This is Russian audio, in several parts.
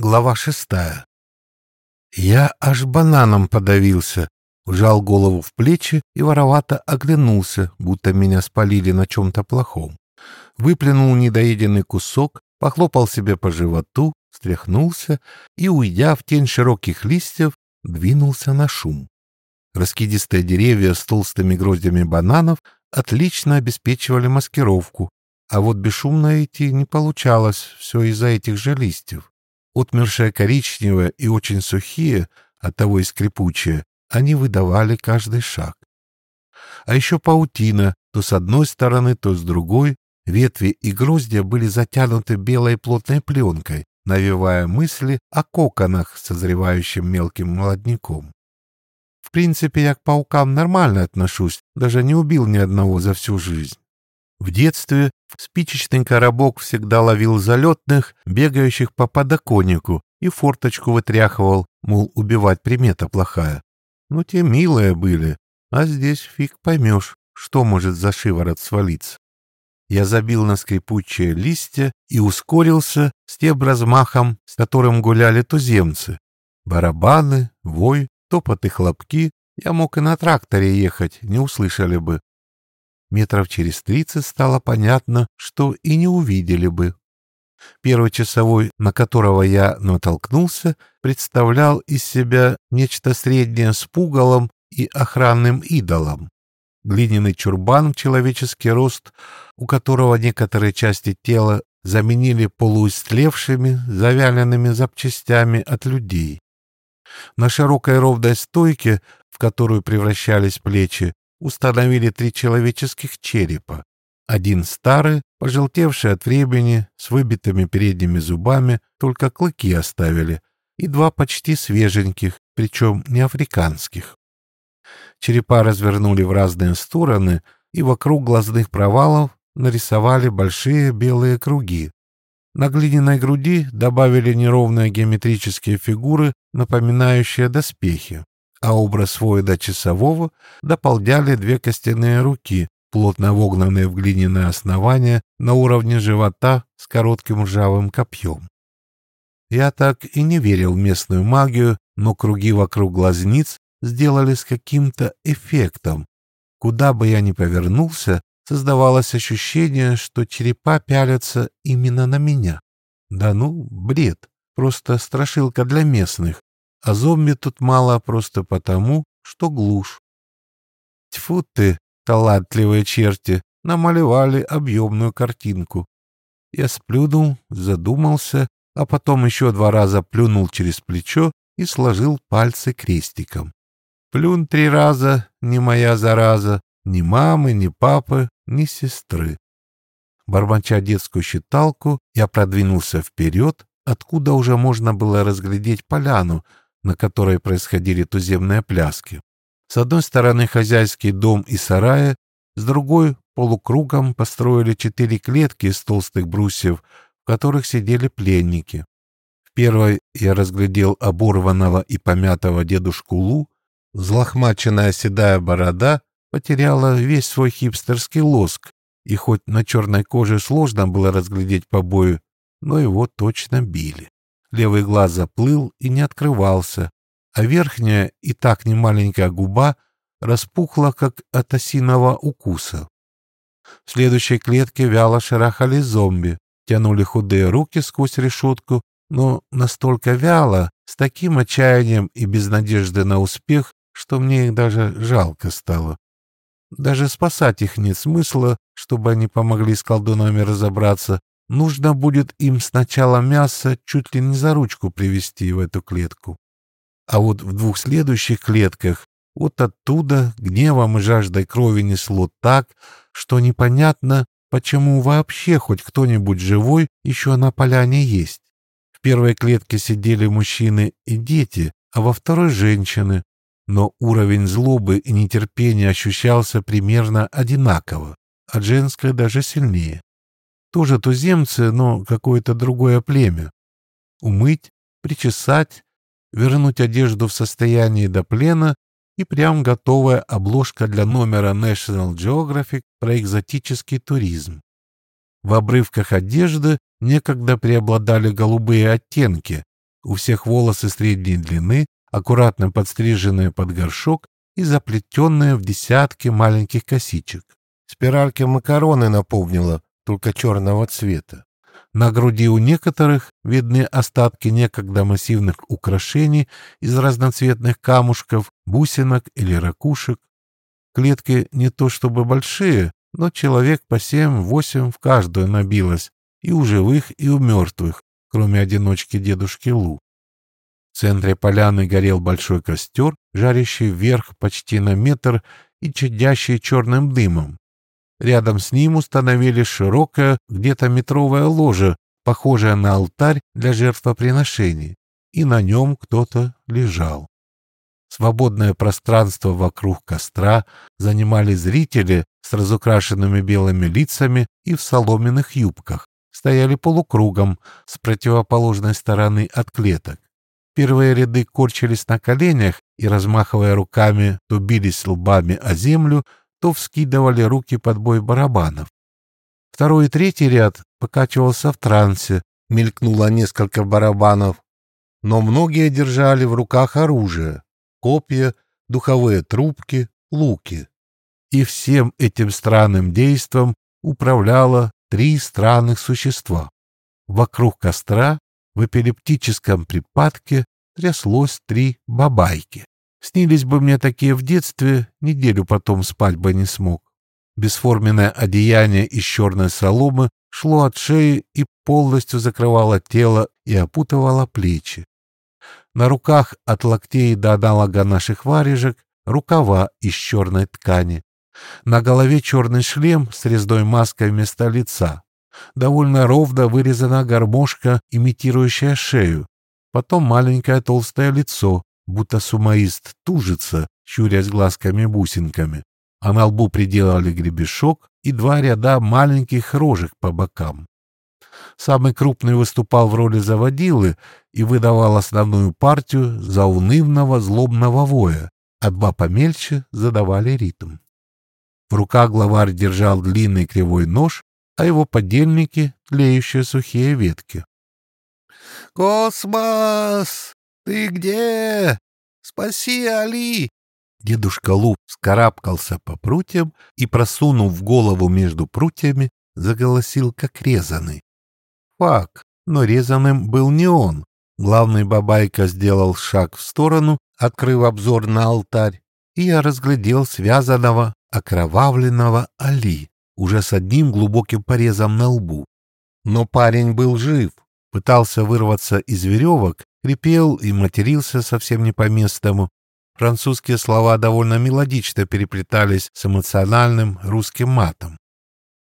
Глава шестая. Я аж бананом подавился, вжал голову в плечи и воровато оглянулся, будто меня спалили на чем-то плохом. Выплюнул недоеденный кусок, похлопал себе по животу, встряхнулся и, уйдя в тень широких листьев, двинулся на шум. Раскидистые деревья с толстыми гроздями бананов отлично обеспечивали маскировку, а вот бесшумно идти не получалось все из-за этих же листьев. Отмершие коричневые и очень сухие, оттого и скрипучие, они выдавали каждый шаг. А еще паутина, то с одной стороны, то с другой, ветви и гроздья были затянуты белой плотной пленкой, навевая мысли о коконах созревающим мелким молодняком. В принципе, я к паукам нормально отношусь, даже не убил ни одного за всю жизнь. В детстве спичечный коробок всегда ловил залетных, бегающих по подоконнику, и форточку вытряхивал, мол, убивать примета плохая. Ну, те милые были, а здесь фиг поймешь, что может за шиворот свалиться. Я забил на скрипучие листья и ускорился с тем размахом, с которым гуляли туземцы. Барабаны, вой, топот и хлопки. Я мог и на тракторе ехать, не услышали бы. Метров через тридцать стало понятно, что и не увидели бы. Первый часовой, на которого я натолкнулся, представлял из себя нечто среднее с пугалом и охранным идолом. Глиняный чурбан в человеческий рост, у которого некоторые части тела заменили полуистлевшими, завяленными запчастями от людей. На широкой ровной стойке, в которую превращались плечи, установили три человеческих черепа. Один старый, пожелтевший от времени, с выбитыми передними зубами, только клыки оставили, и два почти свеженьких, причем не африканских. Черепа развернули в разные стороны, и вокруг глазных провалов нарисовали большие белые круги. На глиняной груди добавили неровные геометрические фигуры, напоминающие доспехи а образ воина часового дополняли две костяные руки, плотно вогнанные в глиняное основание на уровне живота с коротким ржавым копьем. Я так и не верил в местную магию, но круги вокруг глазниц сделались каким-то эффектом. Куда бы я ни повернулся, создавалось ощущение, что черепа пялятся именно на меня. Да ну, бред, просто страшилка для местных а зомби тут мало просто потому, что глушь. Тьфу ты, талантливые черти, намалевали объемную картинку. Я сплюнул, задумался, а потом еще два раза плюнул через плечо и сложил пальцы крестиком. Плюнь три раза, не моя зараза, ни мамы, ни папы, ни сестры. Бормоча детскую считалку, я продвинулся вперед, откуда уже можно было разглядеть поляну, на которой происходили туземные пляски. С одной стороны хозяйский дом и сарая, с другой полукругом построили четыре клетки из толстых брусьев, в которых сидели пленники. В первой я разглядел оборванного и помятого дедушку Лу, взлохмаченная седая борода потеряла весь свой хипстерский лоск, и хоть на черной коже сложно было разглядеть побои, но его точно били. Левый глаз заплыл и не открывался, а верхняя и так немаленькая губа распухла, как от осиного укуса. В следующей клетке вяло шарахали зомби, тянули худые руки сквозь решетку, но настолько вяло, с таким отчаянием и без надежды на успех, что мне их даже жалко стало. Даже спасать их нет смысла, чтобы они помогли с колдунами разобраться, Нужно будет им сначала мясо чуть ли не за ручку привести в эту клетку. А вот в двух следующих клетках вот оттуда гневом и жаждой крови несло так, что непонятно, почему вообще хоть кто-нибудь живой еще на поляне есть. В первой клетке сидели мужчины и дети, а во второй — женщины, но уровень злобы и нетерпения ощущался примерно одинаково, а женское даже сильнее. Тоже туземцы, но какое-то другое племя. Умыть, причесать, вернуть одежду в состоянии до плена и прям готовая обложка для номера National Geographic про экзотический туризм. В обрывках одежды некогда преобладали голубые оттенки, у всех волосы средней длины, аккуратно подстриженные под горшок и заплетенные в десятки маленьких косичек. Спиральки макароны напомнила, только черного цвета. На груди у некоторых видны остатки некогда массивных украшений из разноцветных камушков, бусинок или ракушек. Клетки не то чтобы большие, но человек по семь-восемь в каждую набилось, и у живых, и у мертвых, кроме одиночки дедушки Лу. В центре поляны горел большой костер, жарящий вверх почти на метр и чадящий черным дымом. Рядом с ним установили широкое, где-то метровое ложе, похожее на алтарь для жертвоприношений, и на нем кто-то лежал. Свободное пространство вокруг костра занимали зрители с разукрашенными белыми лицами и в соломенных юбках, стояли полукругом с противоположной стороны от клеток. Первые ряды корчились на коленях и, размахивая руками, то бились лбами о землю, то вскидывали руки под бой барабанов. Второй и третий ряд покачивался в трансе, мелькнуло несколько барабанов, но многие держали в руках оружие, копья, духовые трубки, луки. И всем этим странным действом управляло три странных существа. Вокруг костра в эпилептическом припадке тряслось три бабайки. Снились бы мне такие в детстве, неделю потом спать бы не смог. Бесформенное одеяние из черной соломы шло от шеи и полностью закрывало тело и опутывало плечи. На руках от локтей до аналога наших варежек рукава из черной ткани. На голове черный шлем с резной маской вместо лица. Довольно ровно вырезана гармошка, имитирующая шею. Потом маленькое толстое лицо, будто сумаист тужится, щурясь глазками-бусинками, а на лбу приделали гребешок и два ряда маленьких рожек по бокам. Самый крупный выступал в роли заводилы и выдавал основную партию заунывного злобного воя, а два помельче задавали ритм. В руках главарь держал длинный кривой нож, а его подельники — тлеющие сухие ветки. «Космос!» «Ты где? Спаси Али!» Дедушка Лу скарабкался по прутьям и, просунув голову между прутьями, заголосил, как резанный. Фак, но резаным был не он. Главный бабайка сделал шаг в сторону, открыв обзор на алтарь, и я разглядел связанного, окровавленного Али, уже с одним глубоким порезом на лбу. Но парень был жив, пытался вырваться из веревок Хрипел и матерился совсем не по-местному. Французские слова довольно мелодично переплетались с эмоциональным русским матом.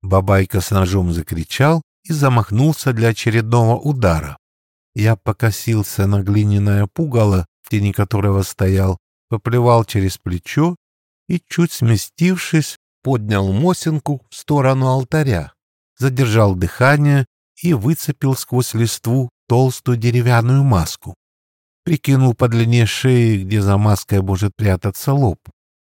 Бабайка с ножом закричал и замахнулся для очередного удара. Я покосился на глиняное пугало, в тени которого стоял, поплевал через плечо и, чуть сместившись, поднял Мосинку в сторону алтаря, задержал дыхание и выцепил сквозь листву толстую деревянную маску. Прикинул по длине шеи, где за маской может прятаться лоб.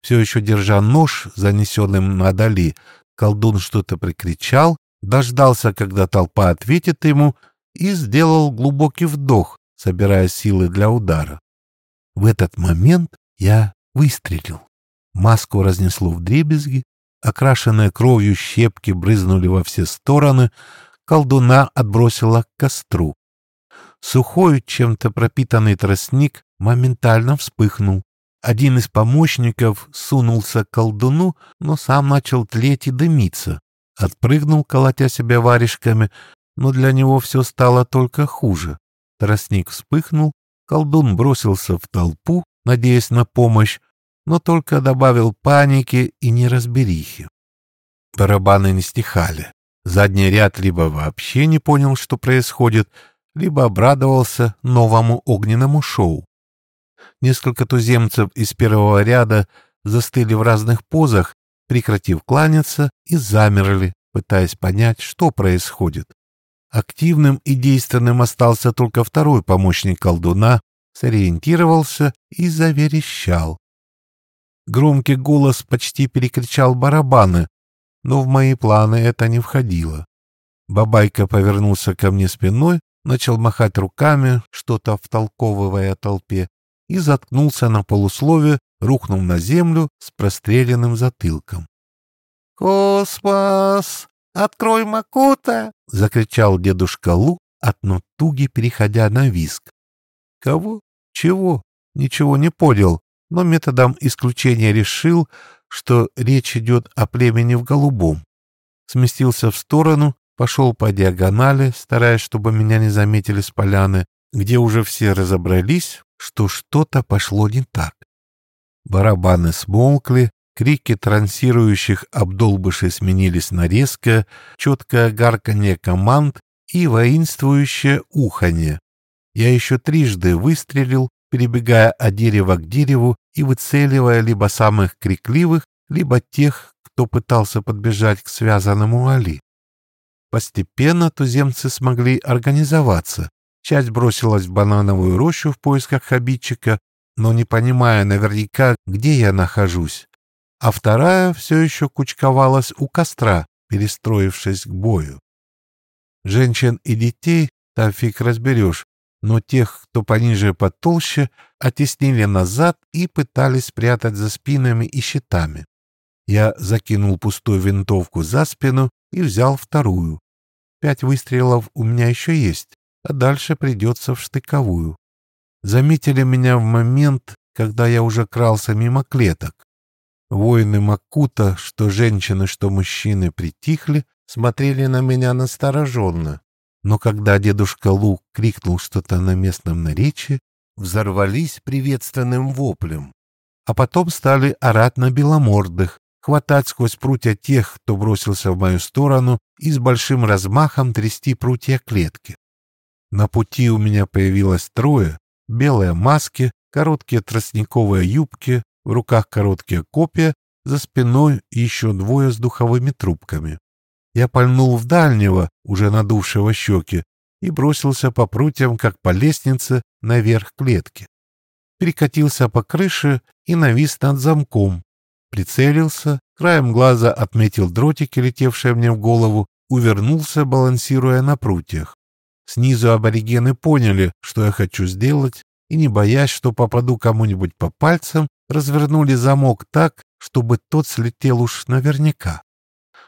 Все еще держа нож, занесенным на дали, колдун что-то прикричал, дождался, когда толпа ответит ему, и сделал глубокий вдох, собирая силы для удара. В этот момент я выстрелил. Маску разнесло в дребезги, окрашенные кровью щепки брызнули во все стороны, колдуна отбросила к костру. Сухой, чем-то пропитанный тростник моментально вспыхнул. Один из помощников сунулся к колдуну, но сам начал тлеть и дымиться. Отпрыгнул, колотя себя варежками, но для него все стало только хуже. Тростник вспыхнул, колдун бросился в толпу, надеясь на помощь, но только добавил паники и неразберихи. Барабаны не стихали. Задний ряд либо вообще не понял, что происходит, либо обрадовался новому огненному шоу. Несколько туземцев из первого ряда застыли в разных позах, прекратив кланяться, и замерли, пытаясь понять, что происходит. Активным и действенным остался только второй помощник колдуна, сориентировался и заверещал. Громкий голос почти перекричал барабаны, но в мои планы это не входило. Бабайка повернулся ко мне спиной, начал махать руками, что-то втолковывая толпе, и заткнулся на полуслове, рухнув на землю с простреленным затылком. «Космос! Открой Макута!» — закричал дедушка Лу, от натуги переходя на виск. «Кого? Чего?» Ничего не понял, но методом исключения решил, что речь идет о племени в голубом. Сместился в сторону, пошел по диагонали, стараясь, чтобы меня не заметили с поляны, где уже все разобрались, что что-то пошло не так. Барабаны смолкли, крики трансирующих обдолбышей сменились на резкое, четкое гарканье команд и воинствующее уханье. Я еще трижды выстрелил, перебегая от дерева к дереву и выцеливая либо самых крикливых, либо тех, кто пытался подбежать к связанному Али. Постепенно туземцы смогли организоваться. Часть бросилась в банановую рощу в поисках обидчика, но не понимая наверняка, где я нахожусь. А вторая все еще кучковалась у костра, перестроившись к бою. Женщин и детей там фиг разберешь, но тех, кто пониже и потолще, оттеснили назад и пытались спрятать за спинами и щитами. Я закинул пустую винтовку за спину и взял вторую. Пять выстрелов у меня еще есть, а дальше придется в штыковую. Заметили меня в момент, когда я уже крался мимо клеток. Воины Макута, что женщины, что мужчины, притихли, смотрели на меня настороженно. Но когда дедушка Лу крикнул что-то на местном наречии, взорвались приветственным воплем. А потом стали орать на беломордых, хватать сквозь прутья тех, кто бросился в мою сторону, и с большим размахом трясти прутья клетки. На пути у меня появилось трое, белые маски, короткие тростниковые юбки, в руках короткие копья, за спиной еще двое с духовыми трубками. Я пальнул в дальнего, уже надувшего щеки, и бросился по прутьям, как по лестнице, наверх клетки. Перекатился по крыше и навис над замком, Прицелился, краем глаза отметил дротики, летевшие мне в голову, увернулся, балансируя на прутьях. Снизу аборигены поняли, что я хочу сделать, и, не боясь, что попаду кому-нибудь по пальцам, развернули замок так, чтобы тот слетел уж наверняка.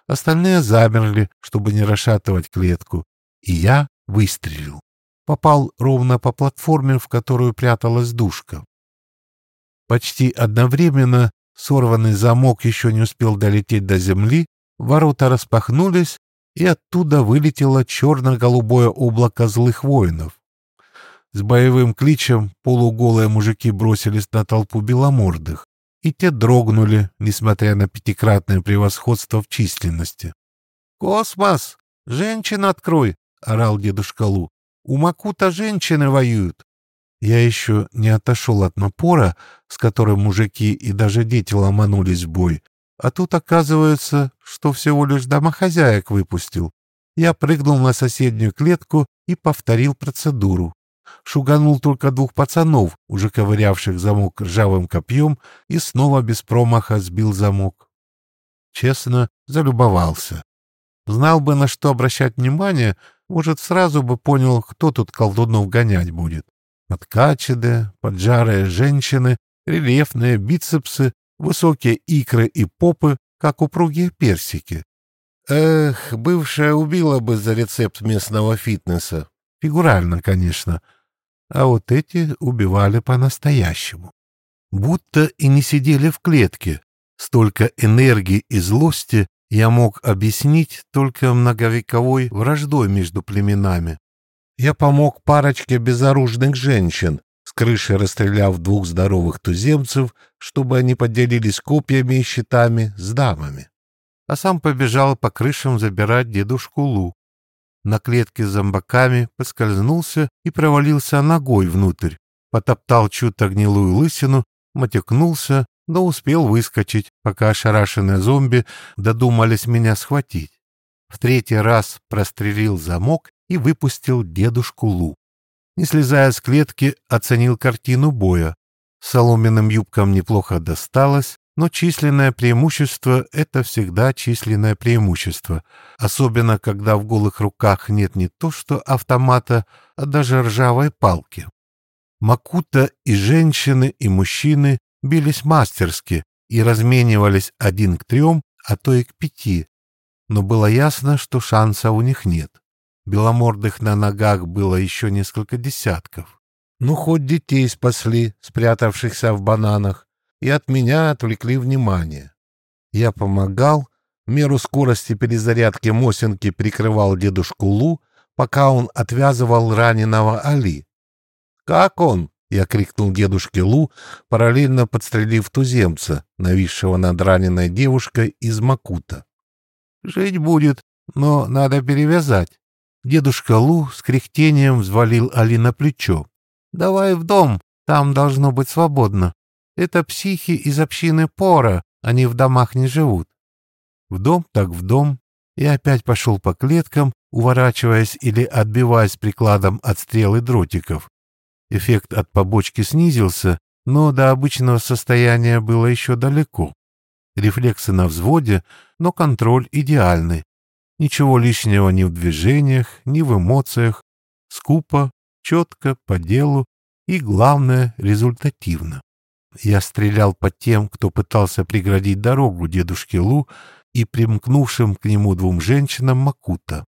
Остальные замерли, чтобы не расшатывать клетку, и я выстрелил. Попал ровно по платформе, в которую пряталась душка. Почти одновременно Сорванный замок еще не успел долететь до земли, ворота распахнулись, и оттуда вылетело черно-голубое облако злых воинов. С боевым кличем полуголые мужики бросились на толпу беломордых, и те дрогнули, несмотря на пятикратное превосходство в численности. «Космос! Женщин открой!» — орал дедушка Лу. «У Макута женщины воюют!» Я еще не отошел от напора, с которым мужики и даже дети ломанулись в бой, а тут оказывается, что всего лишь домохозяек выпустил. Я прыгнул на соседнюю клетку и повторил процедуру. Шуганул только двух пацанов, уже ковырявших замок ржавым копьем, и снова без промаха сбил замок. Честно, залюбовался. Знал бы, на что обращать внимание, может, сразу бы понял, кто тут колдунов гонять будет. Подкачанные, поджарые женщины, рельефные бицепсы, высокие икры и попы, как упругие персики. Эх, бывшая убила бы за рецепт местного фитнеса. Фигурально, конечно. А вот эти убивали по-настоящему. Будто и не сидели в клетке. Столько энергии и злости я мог объяснить только многовековой враждой между племенами. Я помог парочке безоружных женщин, с крыши расстреляв двух здоровых туземцев, чтобы они поделились копьями и щитами с дамами. А сам побежал по крышам забирать дедушку Лу. На клетке с зомбаками поскользнулся и провалился ногой внутрь, потоптал чью-то лысину, матюкнулся, но успел выскочить, пока ошарашенные зомби додумались меня схватить. В третий раз прострелил замок и выпустил дедушку Лу. Не слезая с клетки, оценил картину боя. Соломенным юбкам неплохо досталось, но численное преимущество — это всегда численное преимущество, особенно когда в голых руках нет не то что автомата, а даже ржавой палки. Макута и женщины, и мужчины бились мастерски и разменивались один к трем, а то и к пяти, но было ясно, что шанса у них нет. Беломордых на ногах было еще несколько десятков. Ну, хоть детей спасли, спрятавшихся в бананах, и от меня отвлекли внимание. Я помогал, меру скорости перезарядки Мосинки прикрывал дедушку Лу, пока он отвязывал раненого Али. «Как он?» — я крикнул дедушке Лу, параллельно подстрелив туземца, нависшего над раненой девушкой из Макута. «Жить будет, но надо перевязать». Дедушка Лу с кряхтением взвалил Али на плечо. «Давай в дом, там должно быть свободно. Это психи из общины Пора, они в домах не живут». В дом так в дом, и опять пошел по клеткам, уворачиваясь или отбиваясь прикладом от стрелы дротиков. Эффект от побочки снизился, но до обычного состояния было еще далеко. Рефлексы на взводе, но контроль идеальный. Ничего лишнего ни в движениях, ни в эмоциях. Скупо, четко, по делу и, главное, результативно. Я стрелял по тем, кто пытался преградить дорогу дедушке Лу и примкнувшим к нему двум женщинам Макута.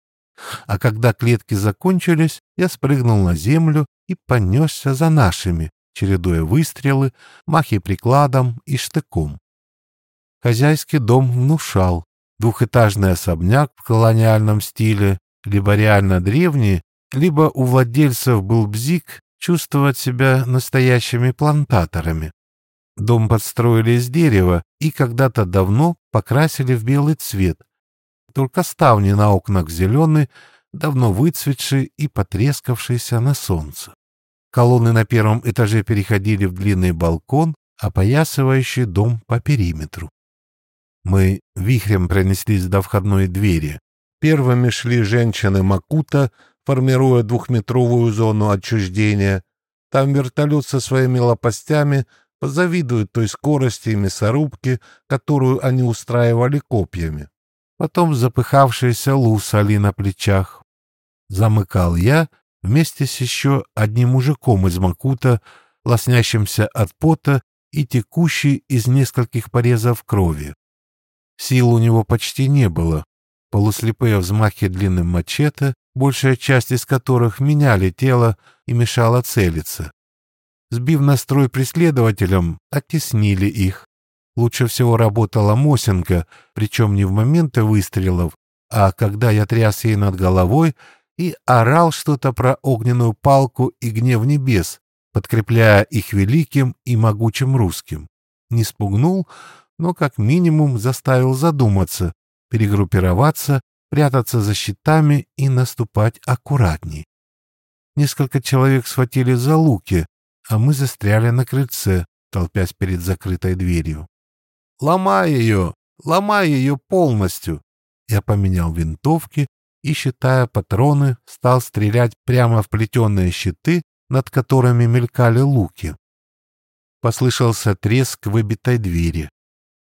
А когда клетки закончились, я спрыгнул на землю и понесся за нашими, чередуя выстрелы, махи прикладом и штыком. Хозяйский дом внушал, двухэтажный особняк в колониальном стиле, либо реально древний, либо у владельцев был бзик чувствовать себя настоящими плантаторами. Дом подстроили из дерева и когда-то давно покрасили в белый цвет. Только ставни на окнах зеленые, давно выцветшие и потрескавшиеся на солнце. Колонны на первом этаже переходили в длинный балкон, опоясывающий дом по периметру. Мы вихрем пронеслись до входной двери. Первыми шли женщины Макута, формируя двухметровую зону отчуждения. Там вертолет со своими лопастями позавидует той скорости и мясорубки, которую они устраивали копьями. Потом запыхавшаяся лусали на плечах. Замыкал я вместе с еще одним мужиком из Макута, лоснящимся от пота и текущий из нескольких порезов крови. Сил у него почти не было. Полуслепые взмахи длинным мачете, большая часть из которых меняли тело и мешала целиться. Сбив настрой преследователям, оттеснили их. Лучше всего работала Мосинка, причем не в моменты выстрелов, а когда я тряс ей над головой и орал что-то про огненную палку и гнев небес, подкрепляя их великим и могучим русским. Не спугнул, но как минимум заставил задуматься, перегруппироваться, прятаться за щитами и наступать аккуратней. Несколько человек схватили за луки, а мы застряли на крыльце, толпясь перед закрытой дверью. «Ломай ее! Ломай ее полностью!» Я поменял винтовки и, считая патроны, стал стрелять прямо в плетеные щиты, над которыми мелькали луки. Послышался треск выбитой двери.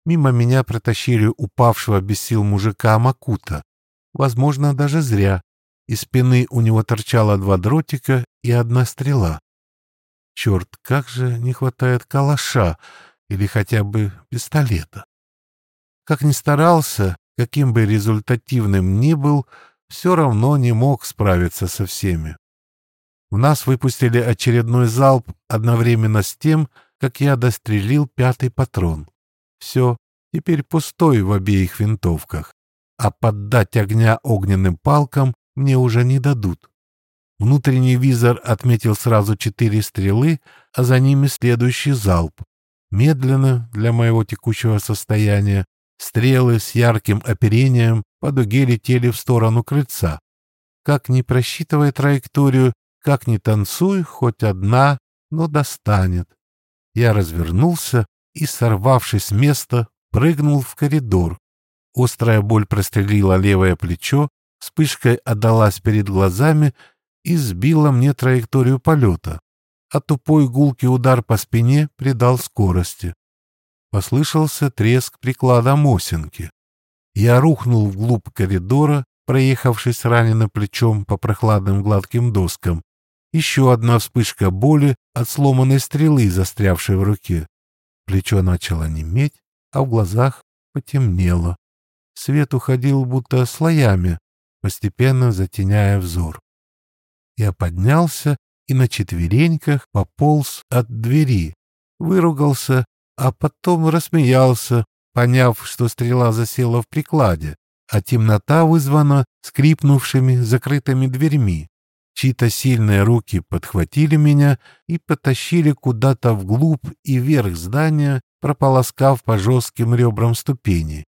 Мимо меня протащили упавшего без сил мужика Макута. Возможно, даже зря. Из спины у него торчало два дротика и одна стрела. Черт, как же не хватает калаша или хотя бы пистолета. Как ни старался, каким бы результативным ни был, все равно не мог справиться со всеми. В нас выпустили очередной залп одновременно с тем, как я дострелил пятый патрон. Все, теперь пустой в обеих винтовках, а поддать огня огненным палкам мне уже не дадут. Внутренний визор отметил сразу четыре стрелы, а за ними следующий залп. Медленно, для моего текущего состояния, стрелы с ярким оперением по дуге летели в сторону крыльца. Как ни просчитывая траекторию, как ни танцуй, хоть одна, но достанет. Я развернулся и, сорвавшись с места, прыгнул в коридор. Острая боль прострелила левое плечо, вспышкой отдалась перед глазами и сбила мне траекторию полета, а тупой гулкий удар по спине придал скорости. Послышался треск приклада Мосинки. Я рухнул вглубь коридора, проехавшись раненым плечом по прохладным гладким доскам. Еще одна вспышка боли от сломанной стрелы, застрявшей в руке. Плечо начало неметь, а в глазах потемнело. Свет уходил будто слоями, постепенно затеняя взор. Я поднялся и на четвереньках пополз от двери, выругался, а потом рассмеялся, поняв, что стрела засела в прикладе, а темнота вызвана скрипнувшими закрытыми дверьми. Чьи-то сильные руки подхватили меня и потащили куда-то вглубь и вверх здания, прополоскав по жестким ребрам ступени.